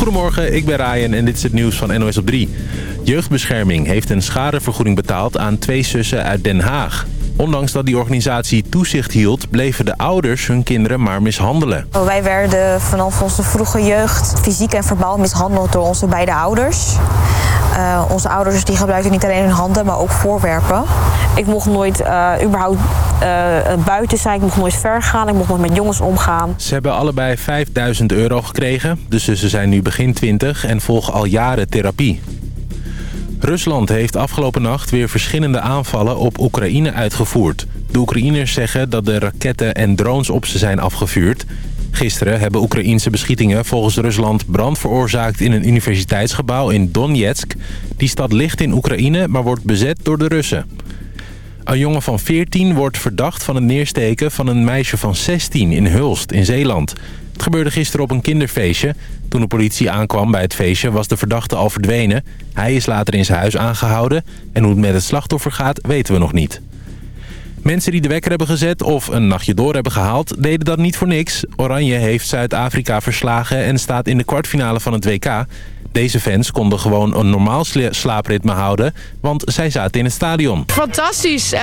Goedemorgen, ik ben Ryan en dit is het nieuws van NOS op 3. Jeugdbescherming heeft een schadevergoeding betaald aan twee zussen uit Den Haag. Ondanks dat die organisatie toezicht hield, bleven de ouders hun kinderen maar mishandelen. Wij werden vanaf onze vroege jeugd fysiek en verbaal mishandeld door onze beide ouders. Uh, onze ouders die gebruikten niet alleen hun handen, maar ook voorwerpen. Ik mocht nooit uh, überhaupt uh, buiten zijn, ik mocht nooit ver gaan, ik mocht nooit met jongens omgaan. Ze hebben allebei 5000 euro gekregen, dus ze zijn nu begin 20 en volgen al jaren therapie. Rusland heeft afgelopen nacht weer verschillende aanvallen op Oekraïne uitgevoerd. De Oekraïners zeggen dat de raketten en drones op ze zijn afgevuurd. Gisteren hebben Oekraïense beschietingen volgens Rusland brand veroorzaakt in een universiteitsgebouw in Donetsk. Die stad ligt in Oekraïne, maar wordt bezet door de Russen. Een jongen van 14 wordt verdacht van het neersteken van een meisje van 16 in Hulst in Zeeland. Het gebeurde gisteren op een kinderfeestje. Toen de politie aankwam bij het feestje was de verdachte al verdwenen. Hij is later in zijn huis aangehouden en hoe het met het slachtoffer gaat weten we nog niet. Mensen die de wekker hebben gezet of een nachtje door hebben gehaald... deden dat niet voor niks. Oranje heeft Zuid-Afrika verslagen en staat in de kwartfinale van het WK. Deze fans konden gewoon een normaal slaapritme houden, want zij zaten in het stadion. Fantastisch. Uh,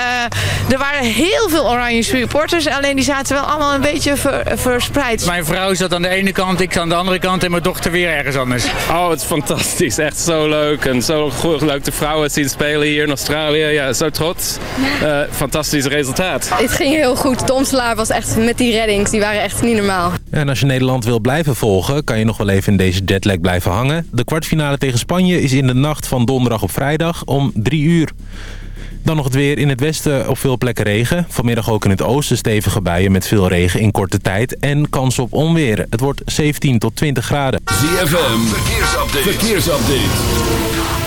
er waren heel veel oranje supporters, alleen die zaten wel allemaal een beetje verspreid. Mijn vrouw zat aan de ene kant, ik aan de andere kant en mijn dochter weer ergens anders. Oh, het is fantastisch. Echt zo leuk. En zo goed, leuk de vrouwen zien spelen hier in Australië. Ja, zo trots. Uh, fantastisch resultaat. Het ging heel goed. De omslaar was echt met die reddings, die waren echt niet normaal. En als je Nederland wil blijven volgen, kan je nog wel even in deze jetlag blijven hangen. De kwartfinale tegen Spanje is in de nacht van donderdag op vrijdag om 3 uur. Dan nog het weer. In het westen op veel plekken regen. Vanmiddag ook in het oosten stevige buien met veel regen in korte tijd. En kans op onweer. Het wordt 17 tot 20 graden. ZFM, verkeersupdate.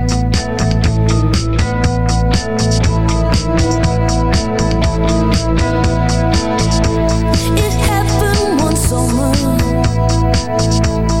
Thank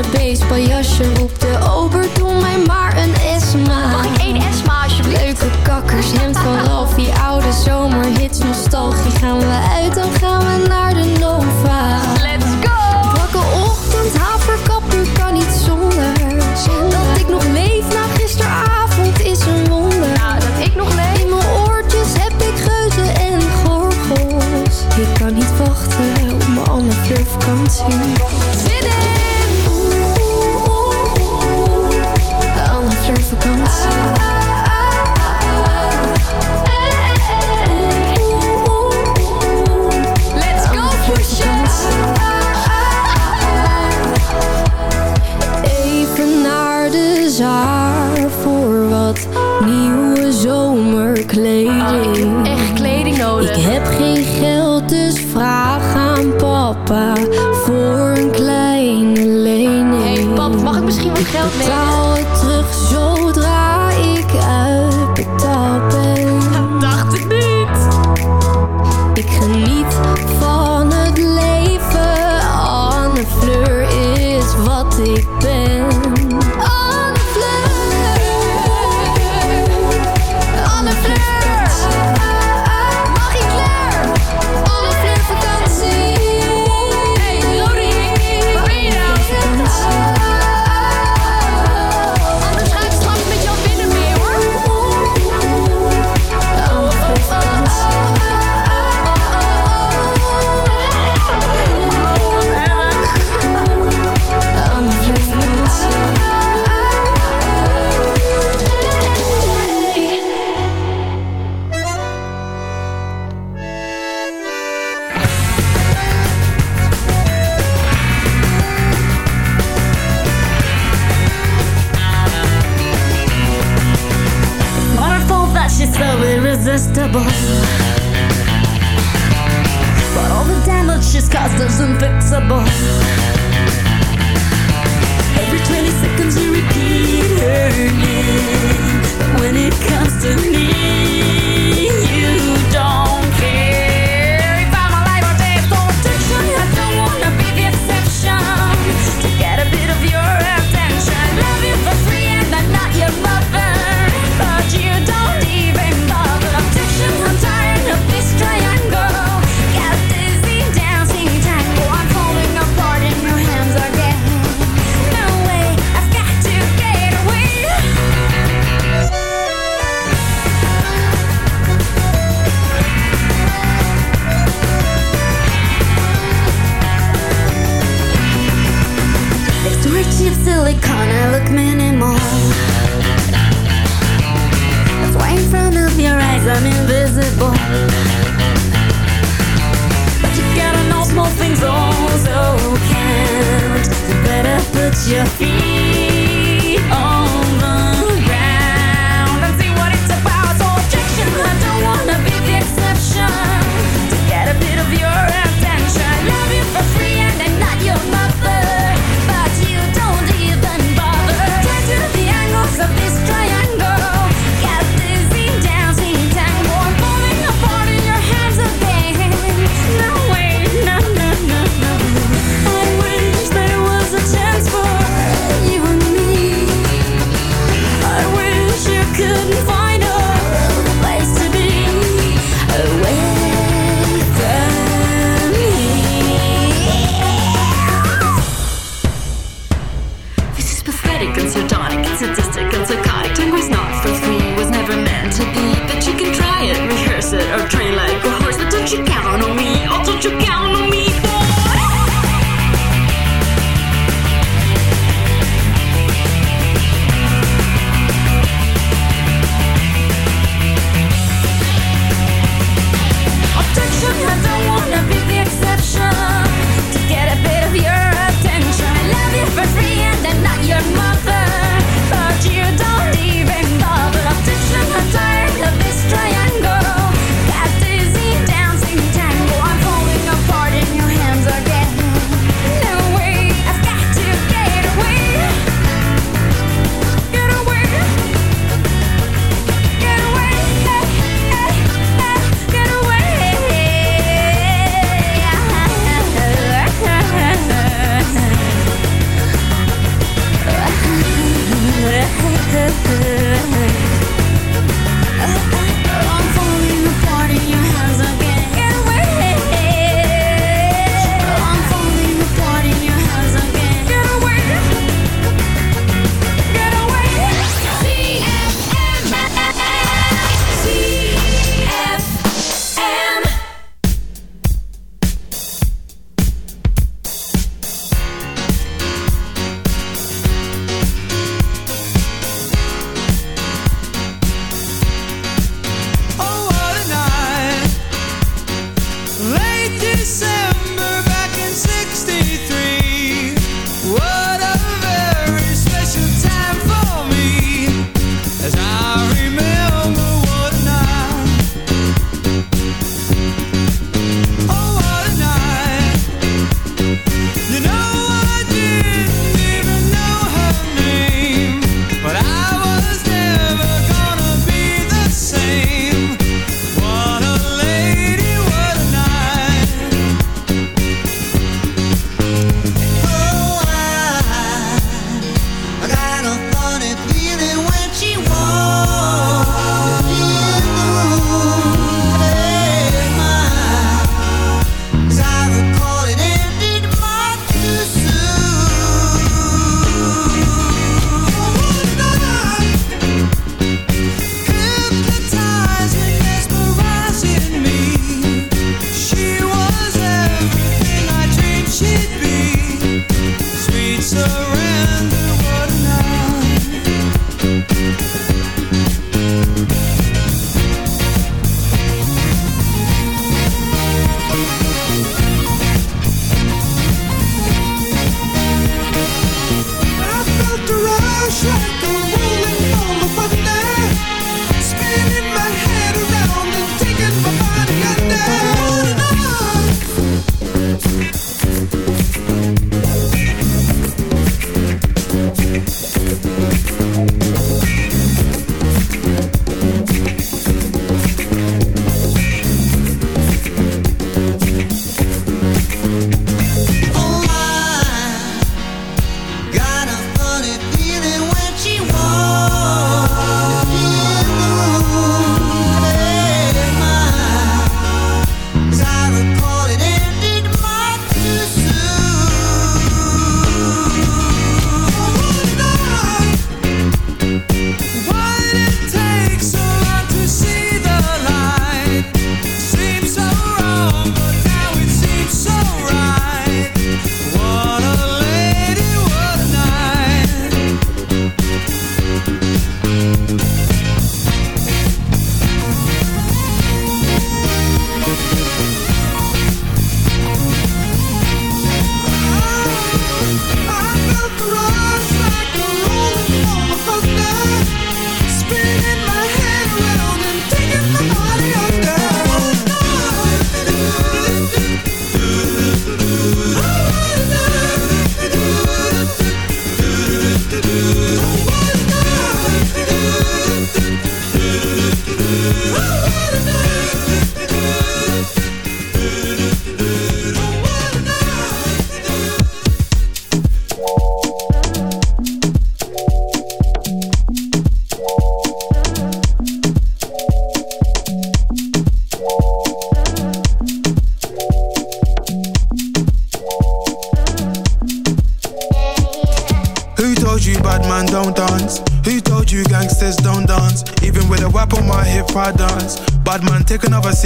Benen, beestpaljasje. Roep de ober, doe mij maar een Esma. Mag ik één Esma alsjeblieft? Leuke kakkers, hemd van Ralf, die oude zomerhits, nostalgie. Gaan we uit, dan gaan we naar de Nova. Let's go! Wakke ochtend, haverkapper, kan niet zonder. Dat ik nog leef na gisteravond is een wonder. dat ik nog leef. In mijn oortjes heb ik geuzen en gorgels. Ik kan niet wachten op mijn Anne Fleur vakantie. It's silicone, I look minimal. That's why in front of your eyes I'm invisible. But you gotta know small things also count better put your feet surrender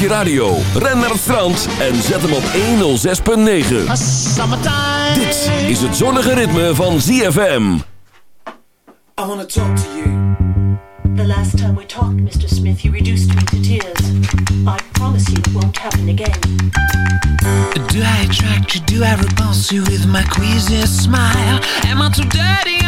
je radio, ren naar het strand en zet hem op 106.9. Dit is het zonnige ritme van ZFM. I wanna talk to you. The last time we talked, Mr. Smith, you reduced me to tears. I promise you it won't happen again. Do I attract you? Do I repulse you with my queasy smile? Am I too dirty?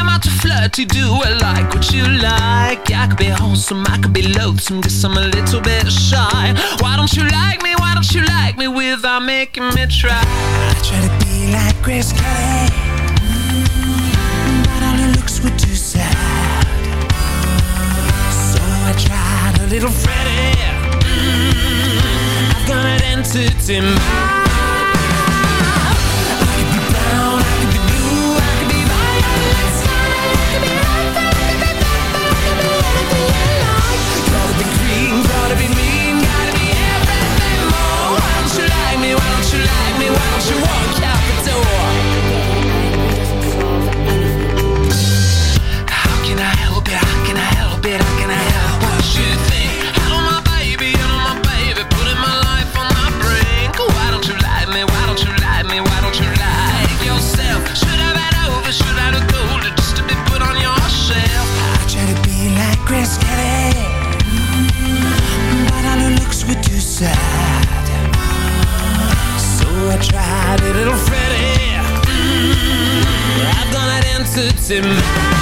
allowed to do I like what you like. I could be wholesome, I could be loathsome Guess I'm a little bit shy. Why don't you like me, why don't you like me Without making me try? I try to be like Chris Kelly. Mm. But all her looks were too sad. So I tried a little Freddy. Mm. I've got an entity mind. it's in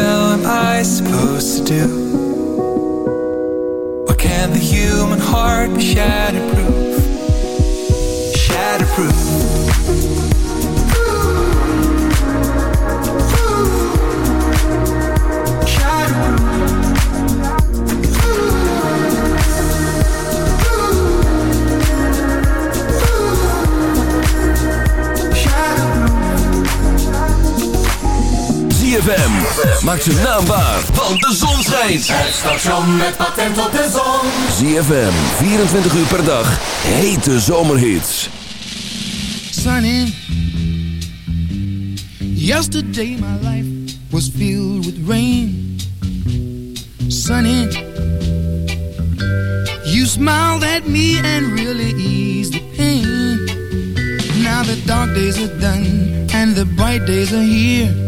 hell am I supposed to do? What can the human heart be shatterproof? Shatterproof ZFM. Maak zijn naam waar, want de zon schijnt. Het station met patent op de zon. ZFM, 24 uur per dag. Hete zomerhits. Sunny. Yesterday my life was filled with rain. Sunny. You smiled at me and really eased the pain. Now the dark days are done and the bright days are here.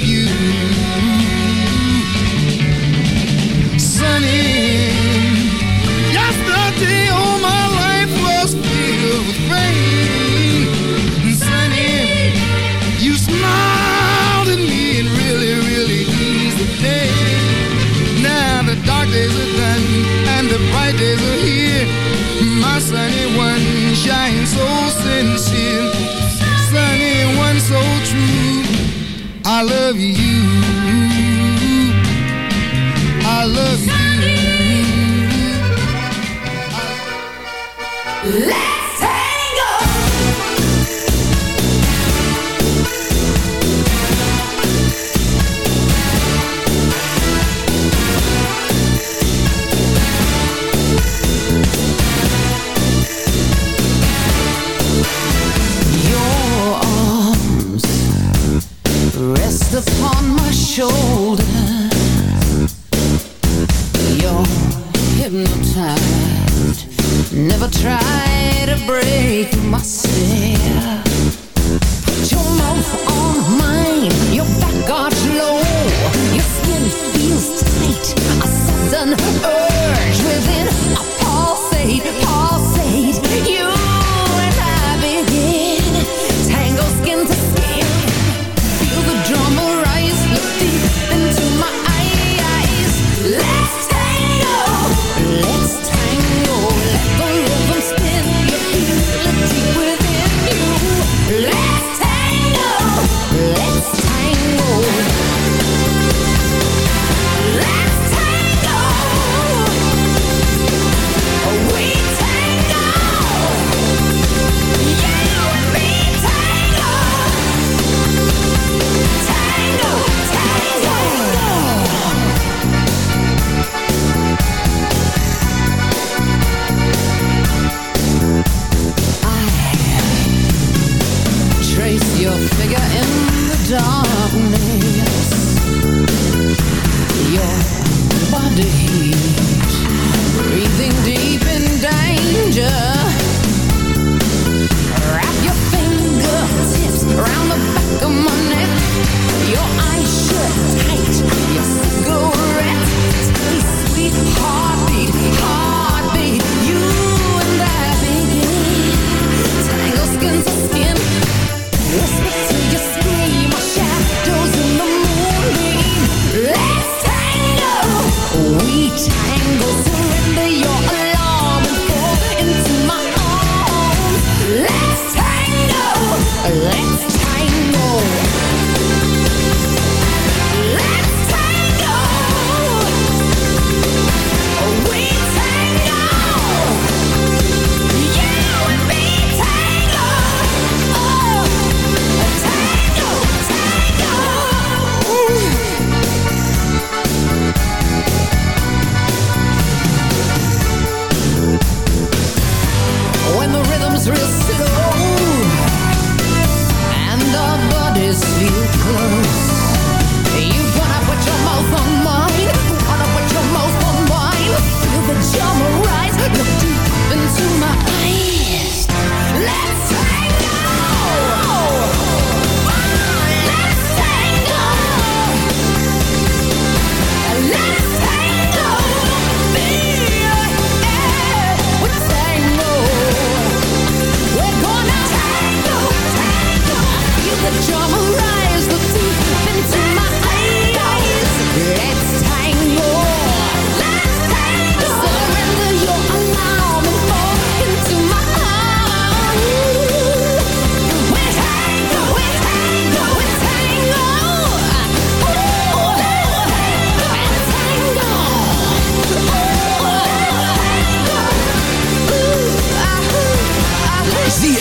I love you. I love you. Let's tango!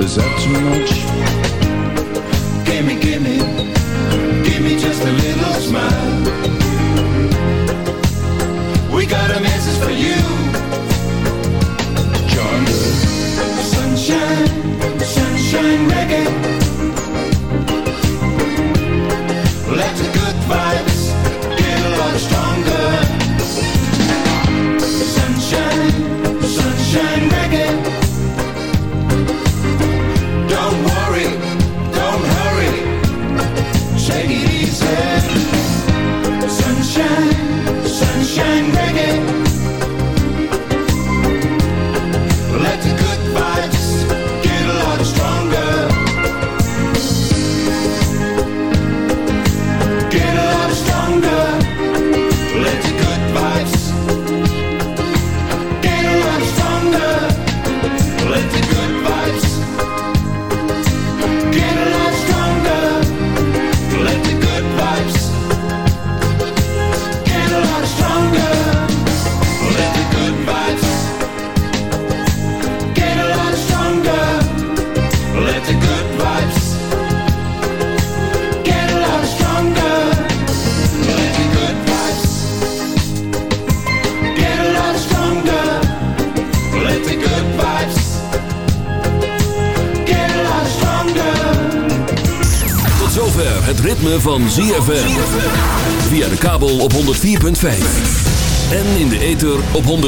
Is that too much?